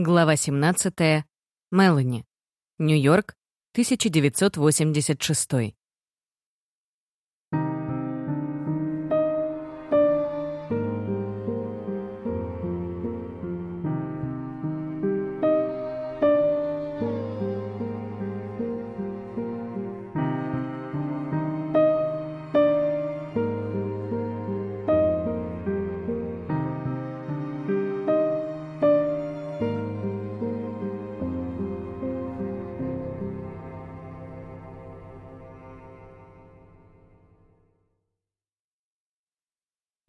Глава 17. Мелани. Нью-Йорк, 1986.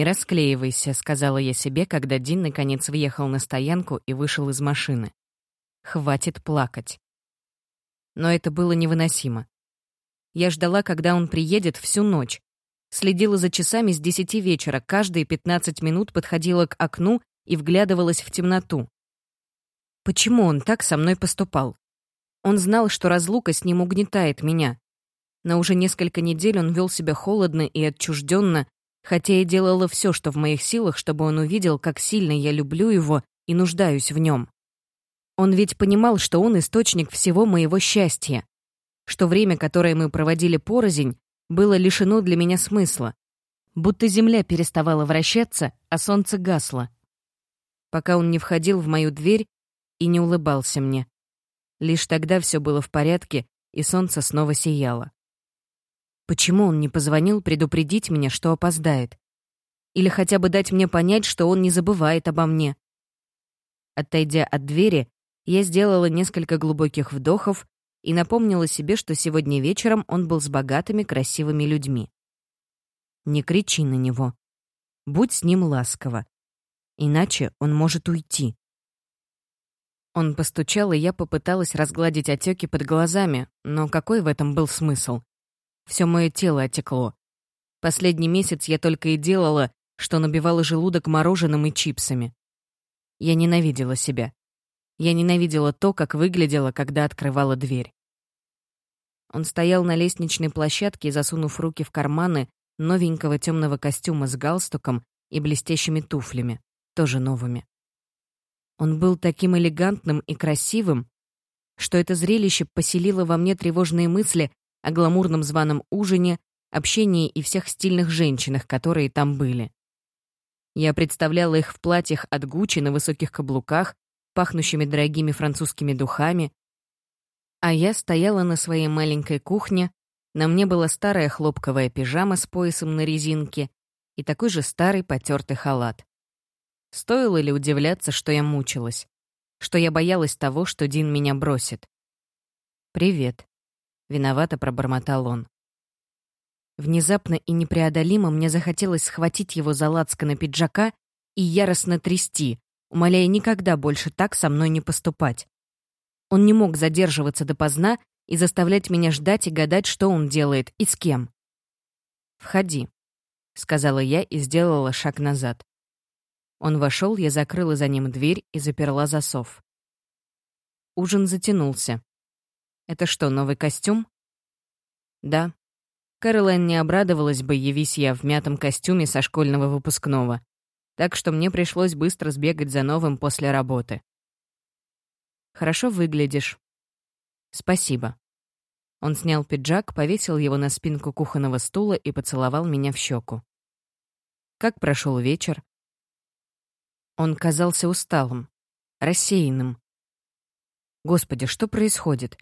«Не расклеивайся», — сказала я себе, когда Дин наконец въехал на стоянку и вышел из машины. «Хватит плакать». Но это было невыносимо. Я ждала, когда он приедет, всю ночь. Следила за часами с десяти вечера, каждые пятнадцать минут подходила к окну и вглядывалась в темноту. Почему он так со мной поступал? Он знал, что разлука с ним угнетает меня. Но уже несколько недель он вел себя холодно и отчужденно, хотя и делала все, что в моих силах, чтобы он увидел, как сильно я люблю его и нуждаюсь в нем. Он ведь понимал, что он источник всего моего счастья, что время, которое мы проводили порознь, было лишено для меня смысла, будто земля переставала вращаться, а солнце гасло. Пока он не входил в мою дверь и не улыбался мне. Лишь тогда все было в порядке, и солнце снова сияло. Почему он не позвонил предупредить меня, что опоздает? Или хотя бы дать мне понять, что он не забывает обо мне? Отойдя от двери, я сделала несколько глубоких вдохов и напомнила себе, что сегодня вечером он был с богатыми, красивыми людьми. Не кричи на него. Будь с ним ласково. Иначе он может уйти. Он постучал, и я попыталась разгладить отеки под глазами, но какой в этом был смысл? Все мое тело отекло. Последний месяц я только и делала, что набивала желудок мороженым и чипсами. Я ненавидела себя. Я ненавидела то, как выглядела, когда открывала дверь. Он стоял на лестничной площадке, засунув руки в карманы новенького темного костюма с галстуком и блестящими туфлями, тоже новыми. Он был таким элегантным и красивым, что это зрелище поселило во мне тревожные мысли о гламурном званом ужине, общении и всех стильных женщинах, которые там были. Я представляла их в платьях от Гуччи на высоких каблуках, пахнущими дорогими французскими духами. А я стояла на своей маленькой кухне, на мне была старая хлопковая пижама с поясом на резинке и такой же старый потертый халат. Стоило ли удивляться, что я мучилась? Что я боялась того, что Дин меня бросит? «Привет», Виновато пробормотал он. Внезапно и непреодолимо мне захотелось схватить его за на пиджака и яростно трясти, умоляя никогда больше так со мной не поступать. Он не мог задерживаться допоздна и заставлять меня ждать и гадать, что он делает и с кем. «Входи», — сказала я и сделала шаг назад. Он вошел, я закрыла за ним дверь и заперла засов. Ужин затянулся. Это что, новый костюм? Да. Кэролайн не обрадовалась бы, явись я в мятом костюме со школьного выпускного. Так что мне пришлось быстро сбегать за новым после работы. Хорошо выглядишь. Спасибо. Он снял пиджак, повесил его на спинку кухонного стула и поцеловал меня в щеку. Как прошел вечер? Он казался усталым, рассеянным. Господи, что происходит?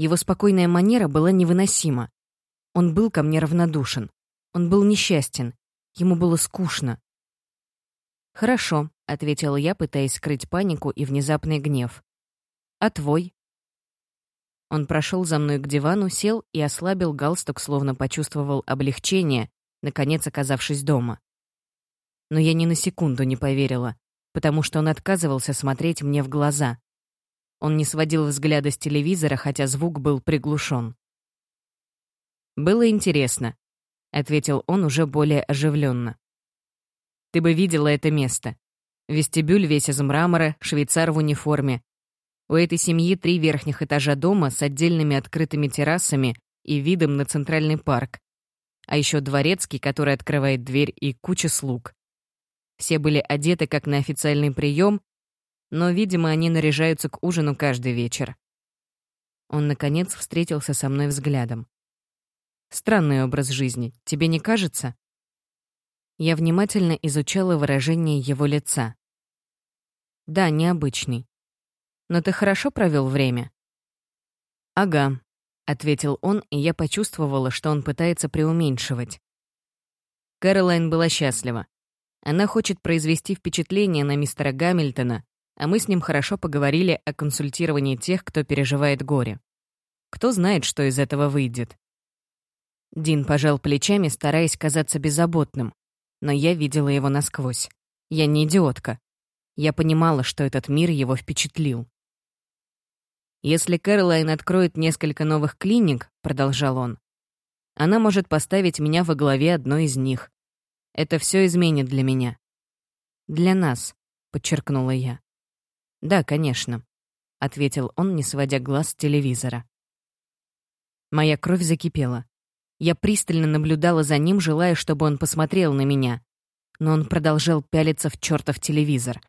Его спокойная манера была невыносима. Он был ко мне равнодушен. Он был несчастен. Ему было скучно. «Хорошо», — ответила я, пытаясь скрыть панику и внезапный гнев. «А твой?» Он прошел за мной к дивану, сел и ослабил галстук, словно почувствовал облегчение, наконец оказавшись дома. Но я ни на секунду не поверила, потому что он отказывался смотреть мне в глаза. Он не сводил взгляда с телевизора, хотя звук был приглушен. «Было интересно», — ответил он уже более оживленно. «Ты бы видела это место. Вестибюль весь из мрамора, швейцар в униформе. У этой семьи три верхних этажа дома с отдельными открытыми террасами и видом на центральный парк. А еще дворецкий, который открывает дверь, и куча слуг. Все были одеты как на официальный прием, Но, видимо, они наряжаются к ужину каждый вечер. Он, наконец, встретился со мной взглядом. Странный образ жизни, тебе не кажется? Я внимательно изучала выражение его лица. Да, необычный. Но ты хорошо провел время? Ага, ответил он, и я почувствовала, что он пытается преуменьшивать. Кэролайн была счастлива. Она хочет произвести впечатление на мистера Гамильтона, а мы с ним хорошо поговорили о консультировании тех, кто переживает горе. Кто знает, что из этого выйдет. Дин пожал плечами, стараясь казаться беззаботным, но я видела его насквозь. Я не идиотка. Я понимала, что этот мир его впечатлил. «Если Кэролайн откроет несколько новых клиник», — продолжал он, «она может поставить меня во главе одной из них. Это все изменит для меня». «Для нас», — подчеркнула я. «Да, конечно», — ответил он, не сводя глаз с телевизора. Моя кровь закипела. Я пристально наблюдала за ним, желая, чтобы он посмотрел на меня. Но он продолжал пялиться в чертов телевизор.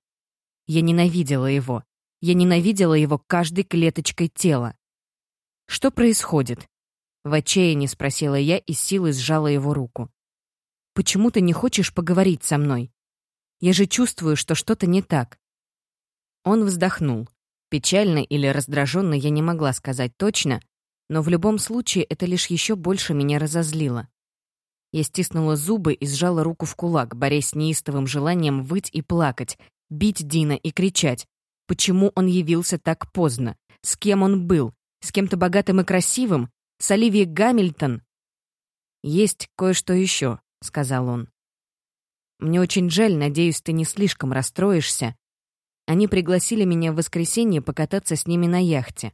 Я ненавидела его. Я ненавидела его каждой клеточкой тела. «Что происходит?» В отчаянии спросила я и силой сжала его руку. «Почему ты не хочешь поговорить со мной? Я же чувствую, что что-то не так». Он вздохнул. Печально или раздраженно я не могла сказать точно, но в любом случае это лишь еще больше меня разозлило. Я стиснула зубы и сжала руку в кулак, борясь с неистовым желанием выть и плакать, бить Дина и кричать. Почему он явился так поздно? С кем он был? С кем-то богатым и красивым? С Оливией Гамильтон? «Есть кое-что еще», — сказал он. «Мне очень жаль, надеюсь, ты не слишком расстроишься. Они пригласили меня в воскресенье покататься с ними на яхте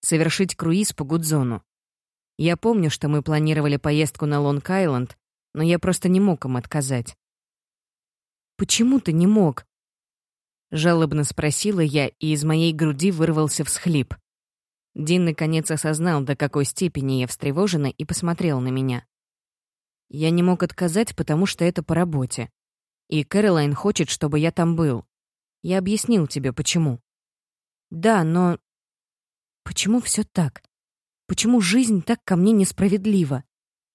совершить круиз по Гудзону. Я помню, что мы планировали поездку на Лонг-Айленд, но я просто не мог им отказать. «Почему ты не мог?» Жалобно спросила я, и из моей груди вырвался всхлип. Дин наконец осознал, до какой степени я встревожена, и посмотрел на меня. Я не мог отказать, потому что это по работе. И Кэролайн хочет, чтобы я там был. Я объяснил тебе, почему. Да, но Почему все так? Почему жизнь так ко мне несправедлива?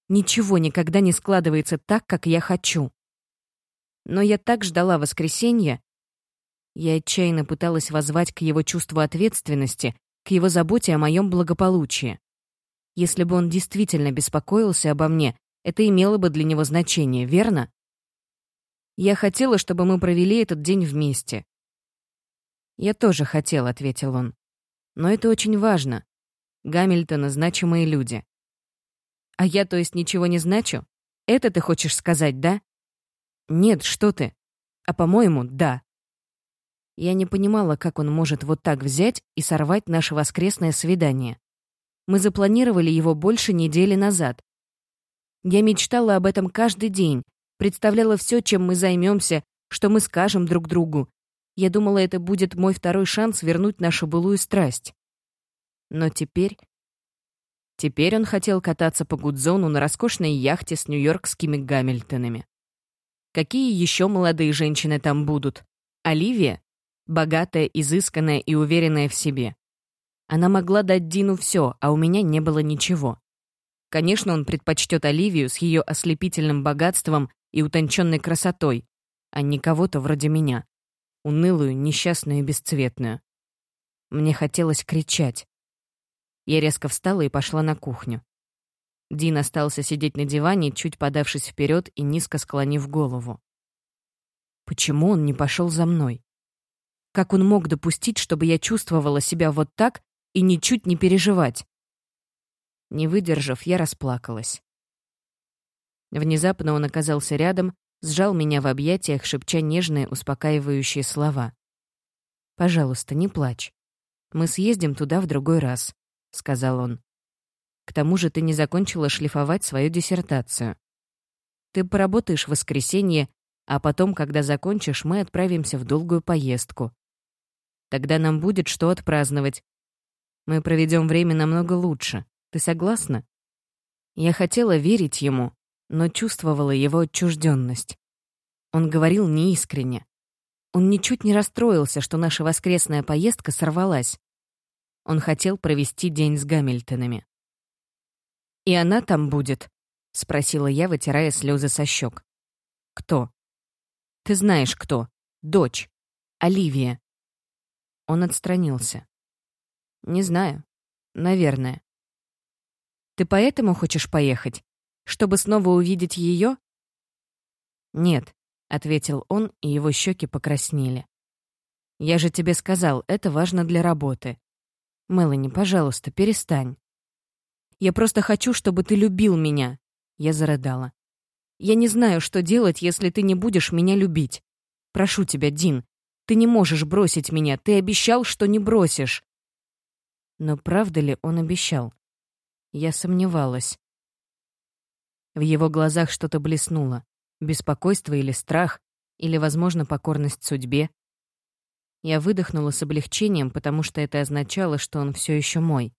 Ничего никогда не складывается так, как я хочу. Но я так ждала воскресенья. Я отчаянно пыталась воззвать к его чувству ответственности, к его заботе о моем благополучии. Если бы он действительно беспокоился обо мне, это имело бы для него значение, верно? Я хотела, чтобы мы провели этот день вместе. «Я тоже хотел», — ответил он. Но это очень важно. Гамильтона — значимые люди. А я, то есть, ничего не значу? Это ты хочешь сказать, да? Нет, что ты. А по-моему, да. Я не понимала, как он может вот так взять и сорвать наше воскресное свидание. Мы запланировали его больше недели назад. Я мечтала об этом каждый день, представляла все, чем мы займемся, что мы скажем друг другу, я думала, это будет мой второй шанс вернуть нашу былую страсть. Но теперь... Теперь он хотел кататься по Гудзону на роскошной яхте с нью-йоркскими Гамильтонами. Какие еще молодые женщины там будут? Оливия? Богатая, изысканная и уверенная в себе. Она могла дать Дину все, а у меня не было ничего. Конечно, он предпочтет Оливию с ее ослепительным богатством и утонченной красотой, а не кого-то вроде меня унылую, несчастную и бесцветную. Мне хотелось кричать. Я резко встала и пошла на кухню. Дин остался сидеть на диване, чуть подавшись вперед и низко склонив голову. Почему он не пошел за мной? Как он мог допустить, чтобы я чувствовала себя вот так и ничуть не переживать? Не выдержав, я расплакалась. Внезапно он оказался рядом сжал меня в объятиях, шепча нежные, успокаивающие слова. «Пожалуйста, не плачь. Мы съездим туда в другой раз», — сказал он. «К тому же ты не закончила шлифовать свою диссертацию. Ты поработаешь в воскресенье, а потом, когда закончишь, мы отправимся в долгую поездку. Тогда нам будет что отпраздновать. Мы проведем время намного лучше. Ты согласна?» Я хотела верить ему, но чувствовала его отчужденность. Он говорил неискренне. Он ничуть не расстроился, что наша воскресная поездка сорвалась. Он хотел провести день с Гамильтонами. «И она там будет?» — спросила я, вытирая слезы со щек. «Кто?» «Ты знаешь, кто. Дочь. Оливия». Он отстранился. «Не знаю. Наверное». «Ты поэтому хочешь поехать? Чтобы снова увидеть ее?» «Нет», — ответил он, и его щеки покраснели. «Я же тебе сказал, это важно для работы. Мелани, пожалуйста, перестань. Я просто хочу, чтобы ты любил меня. Я зарыдала. Я не знаю, что делать, если ты не будешь меня любить. Прошу тебя, Дин, ты не можешь бросить меня. Ты обещал, что не бросишь. Но правда ли он обещал? Я сомневалась. В его глазах что-то блеснуло. Беспокойство или страх, или, возможно, покорность судьбе. Я выдохнула с облегчением, потому что это означало, что он все еще мой.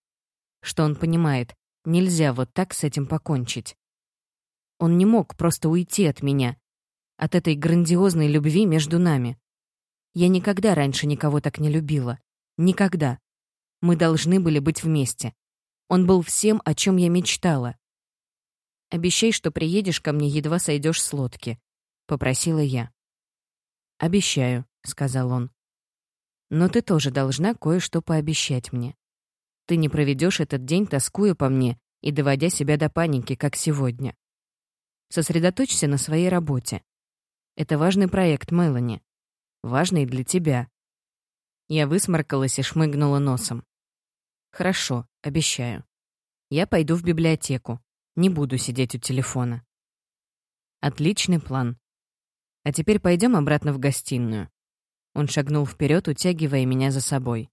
Что он понимает, нельзя вот так с этим покончить. Он не мог просто уйти от меня, от этой грандиозной любви между нами. Я никогда раньше никого так не любила. Никогда. Мы должны были быть вместе. Он был всем, о чем я мечтала. «Обещай, что приедешь ко мне, едва сойдешь с лодки», — попросила я. «Обещаю», — сказал он. Но ты тоже должна кое-что пообещать мне. Ты не проведешь этот день, тоскуя по мне и доводя себя до паники, как сегодня. Сосредоточься на своей работе. Это важный проект, Мелани. Важный для тебя. Я высморкалась и шмыгнула носом. Хорошо, обещаю. Я пойду в библиотеку. Не буду сидеть у телефона. Отличный план. А теперь пойдем обратно в гостиную. Он шагнул вперед, утягивая меня за собой.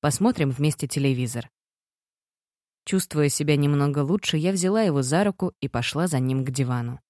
«Посмотрим вместе телевизор». Чувствуя себя немного лучше, я взяла его за руку и пошла за ним к дивану.